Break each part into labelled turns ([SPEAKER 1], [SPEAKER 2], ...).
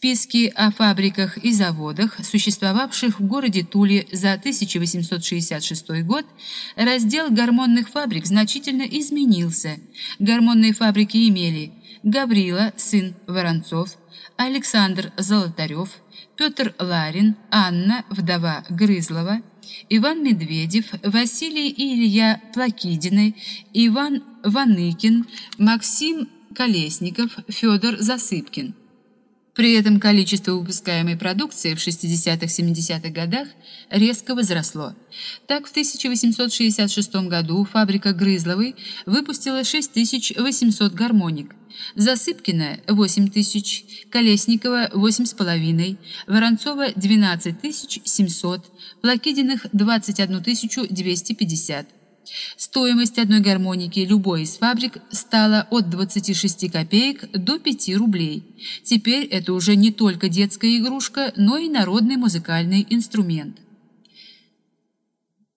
[SPEAKER 1] списке о фабриках и заводах, существовавших в городе Туле за 1866 год, раздел гормонных фабрик значительно изменился. Гормонные фабрики имели Гаврила, сын Воронцов, Александр Золотарев, Петр Ларин, Анна, вдова Грызлова, Иван Медведев, Василий и Илья Плакидины, Иван Ваныкин, Максим Колесников, Федор Засыпкин. При этом количество выпускаемой продукции в 60-70-х годах резко возросло. Так, в 1866 году фабрика Грызловой выпустила 6800 гармоник, Засыпкина – 8 тысяч, Колесникова – 8,5, Воронцова – 12 700, Плакидиных – 21 250. Стоимость одной гармоники любой из фабрик стала от 26 копеек до 5 рублей. Теперь это уже не только детская игрушка, но и народный музыкальный инструмент.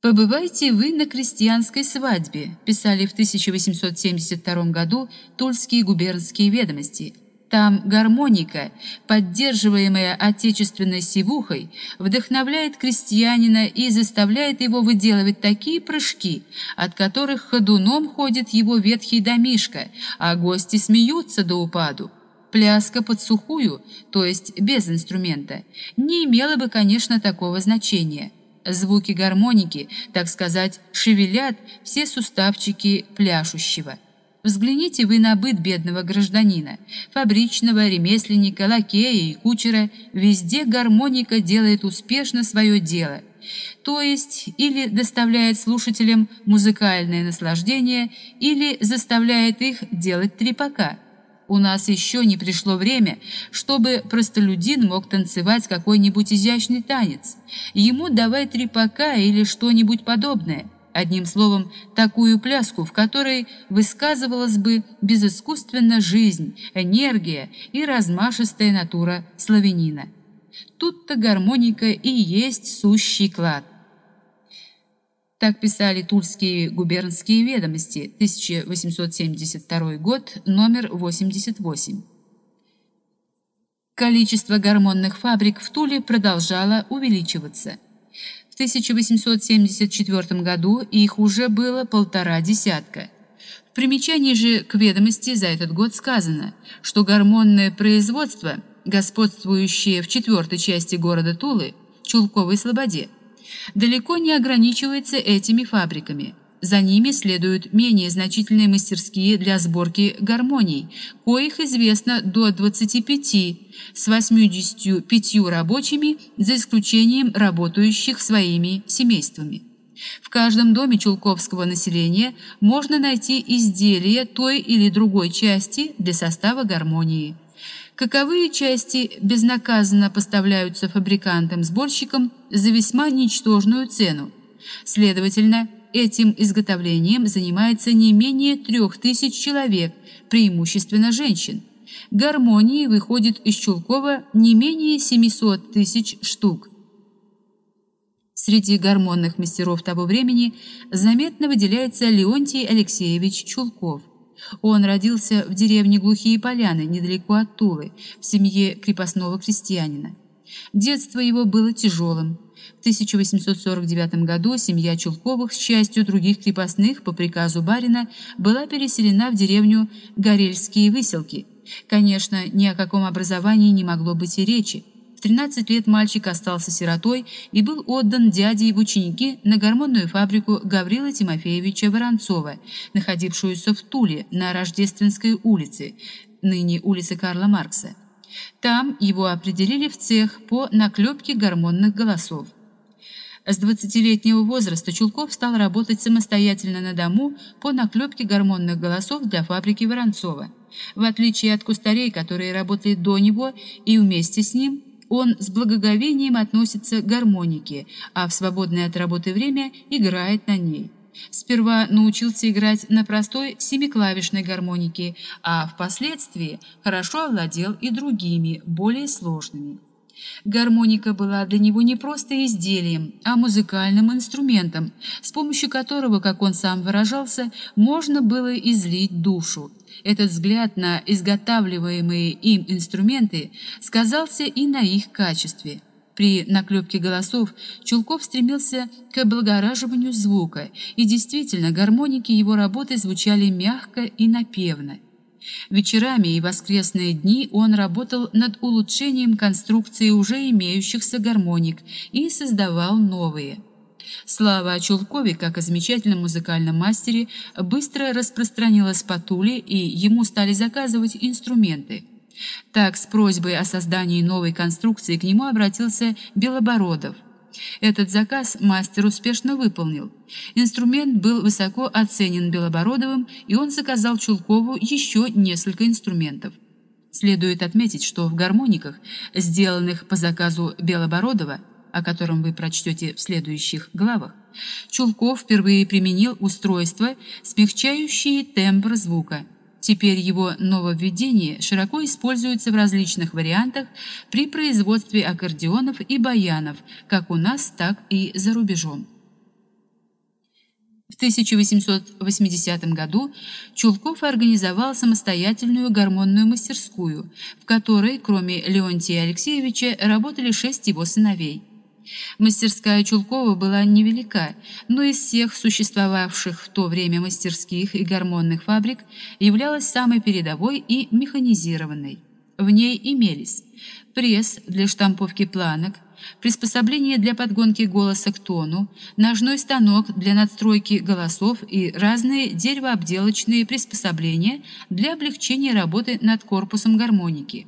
[SPEAKER 1] «Побывайте вы на крестьянской свадьбе», писали в 1872 году Тульские губернские ведомости. Там гармоника, поддерживаемая отечественной сивухой, вдохновляет крестьянина и заставляет его выделывать такие прыжки, от которых ходуном ходит его ветхий домишка, а гости смеются до упаду. Пляска под сухую, то есть без инструмента, не имела бы, конечно, такого значения – Звуки гармоники, так сказать, шевелят все суставчики пляшущего. Взгляните вы на быт бедного гражданина, фабричного, ремесленника, лакея и кучера. Везде гармоника делает успешно свое дело. То есть или доставляет слушателям музыкальное наслаждение, или заставляет их делать трепака. У нас еще не пришло время, чтобы простолюдин мог танцевать какой-нибудь изящный танец. Ему давай трепака или что-нибудь подобное. Одним словом, такую пляску, в которой высказывалась бы безыскусственно жизнь, энергия и размашистая натура славянина. Тут-то гармоника и есть сущий клад. Так писали Тульские губернские ведомости, 1872 год, номер 88. Количество гормонных фабрик в Туле продолжало увеличиваться. В 1874 году их уже было полтора десятка. В примечании же к ведомости за этот год сказано, что гормонное производство, господствующее в четвертой части города Тулы, Чулковой Слободе, далеко не ограничивается этими фабриками. За ними следуют менее значительные мастерские для сборки гармоний, коих известно до 25, с 85 рабочими, за исключением работающих своими семействами. В каждом доме чулковского населения можно найти изделия той или другой части для состава гармонии. Каковые части безнаказанно поставляются фабрикантам-сборщикам за весьма ничтожную цену. Следовательно, этим изготовлением занимается не менее трех тысяч человек, преимущественно женщин. Гармонии выходит из Чулкова не менее 700 тысяч штук. Среди гормонных мастеров того времени заметно выделяется Леонтий Алексеевич Чулков. Он родился в деревне Глухие Поляны, недалеко от Тулы, в семье крепостного крестьянина. Детство его было тяжелым. В 1849 году семья Чулковых с частью других крепостных по приказу барина была переселена в деревню Горельские Выселки. Конечно, ни о каком образовании не могло быть и речи. 13 лет мальчик остался сиротой и был отдан дяде в ученики на гормонную фабрику Гаврила Тимофеевича Воронцова, находившуюся в Туле на Рождественской улице, ныне улица Карла Маркса. Там его определили в цех по наклепке гормонных голосов. С 20-летнего возраста Чулков стал работать самостоятельно на дому по наклепке гормонных голосов для фабрики Воронцова. В отличие от кустарей, которые работали до него и вместе с ним, он с благоговением относится к гармонике, а в свободное от работы время играет на ней. Сперва научился играть на простой семиклавишной гармонике, а впоследствии хорошо овладел и другими, более сложными. Гармоника была для него не просто изделием, а музыкальным инструментом, с помощью которого, как он сам выражался, можно было излить душу. Этот взгляд на изготавливаемые им инструменты сказался и на их качестве. При наклепке голосов Чулков стремился к облагораживанию звука, и действительно гармоники его работы звучали мягко и напевно. Вечерами и воскресные дни он работал над улучшением конструкции уже имеющихся гармоник и создавал новые. Слава о Чулкове, как о замечательном музыкальном мастере, быстро распространилась по Туле, и ему стали заказывать инструменты. Так, с просьбой о создании новой конструкции к нему обратился Белобородов. Этот заказ мастер успешно выполнил. Инструмент был высоко оценен Белобородовым, и он заказал Чулкову еще несколько инструментов. Следует отметить, что в гармониках, сделанных по заказу Белобородова, о котором вы прочтете в следующих главах, Чулков впервые применил устройство, смягчающее тембр звука – Теперь его нововведение широко используется в различных вариантах при производстве аккордеонов и баянов, как у нас, так и за рубежом. В 1880 году Чулков организовал самостоятельную гармонную мастерскую, в которой, кроме Леонтия Алексеевича, работали шесть его сыновей – Мастерская Чулкова была невелика, но из всех существовавших в то время мастерских и гормонных фабрик являлась самой передовой и механизированной. В ней имелись пресс для штамповки планок, приспособление для подгонки голоса к тону, ножной станок для надстройки голосов и разные деревообделочные приспособления для облегчения работы над корпусом гармоники.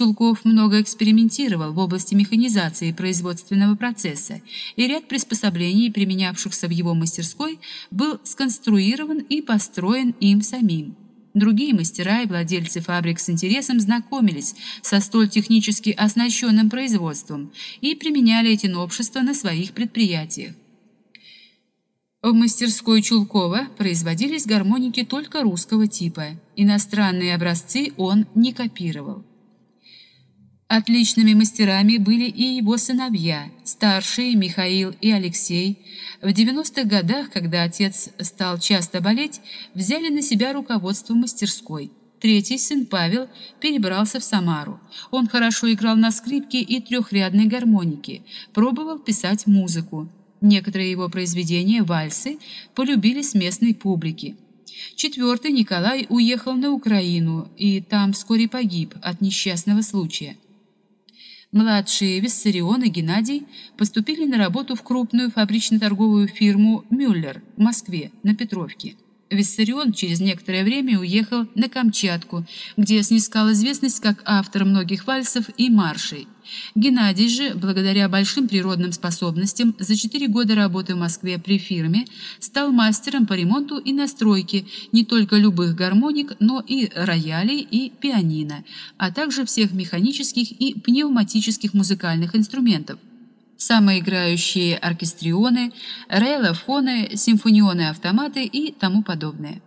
[SPEAKER 1] Чулков много экспериментировал в области механизации производственного процесса, и ряд приспособлений, применявшихся в его мастерской, был сконструирован и построен им самим. Другие мастера и владельцы фабрик с интересом знакомились со столь технически оснащенным производством и применяли эти новшества на своих предприятиях. В мастерской Чулкова производились гармоники только русского типа. Иностранные образцы он не копировал. Отличными мастерами были и его сыновья, старшие Михаил и Алексей. В 90-х годах, когда отец стал часто болеть, взяли на себя руководство мастерской. Третий сын Павел перебрался в Самару. Он хорошо играл на скрипке и трехрядной гармонике, пробовал писать музыку. Некоторые его произведения, вальсы, полюбились местной публике. Четвертый Николай уехал на Украину и там вскоре погиб от несчастного случая. Младшие Виссарион и Геннадий поступили на работу в крупную фабрично-торговую фирму «Мюллер» в Москве на Петровке. Виссарион через некоторое время уехал на Камчатку, где снискал известность как автор многих вальсов и маршей. Геннадий же, благодаря большим природным способностям, за четыре года работы в Москве при фирме стал мастером по ремонту и настройке не только любых гармоник, но и роялей и пианино, а также всех механических и пневматических музыкальных инструментов самоиграющие оркестрионы, рейлофоны, симфонионы-автоматы и тому подобное.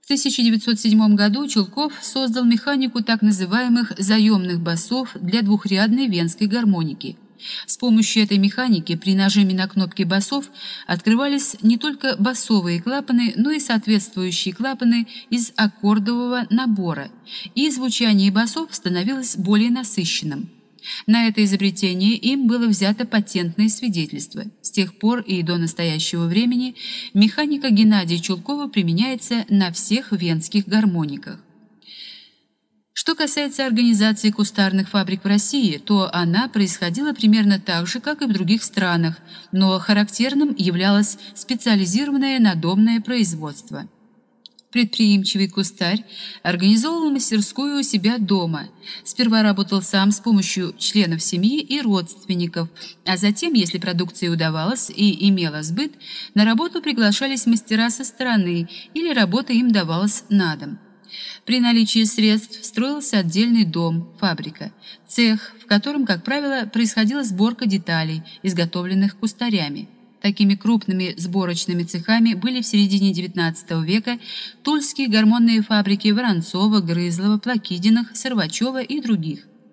[SPEAKER 1] В 1907 году Чулков создал механику так называемых заемных басов для двухрядной венской гармоники. С помощью этой механики при нажиме на кнопки басов открывались не только басовые клапаны, но и соответствующие клапаны из аккордового набора, и звучание басов становилось более насыщенным. На это изобретение им было взято патентное свидетельство. С тех пор и до настоящего времени механика Геннадия Чулкова применяется на всех венских гармониках. Что касается организации кустарных фабрик в России, то она происходила примерно так же, как и в других странах, но характерным являлось специализированное надомное производство – Предприимчивый кустарь организовал мастерскую у себя дома. Сперва работал сам с помощью членов семьи и родственников, а затем, если продукция удавалась и имела сбыт, на работу приглашались мастера со стороны или работа им давалась на дом. При наличии средств строился отдельный дом, фабрика, цех, в котором, как правило, происходила сборка деталей, изготовленных кустарями. Такими крупными сборочными цехами были в середине XIX века тульские гормонные фабрики Воронцова, Грызлова, Плакидиных, Сорвачева и других.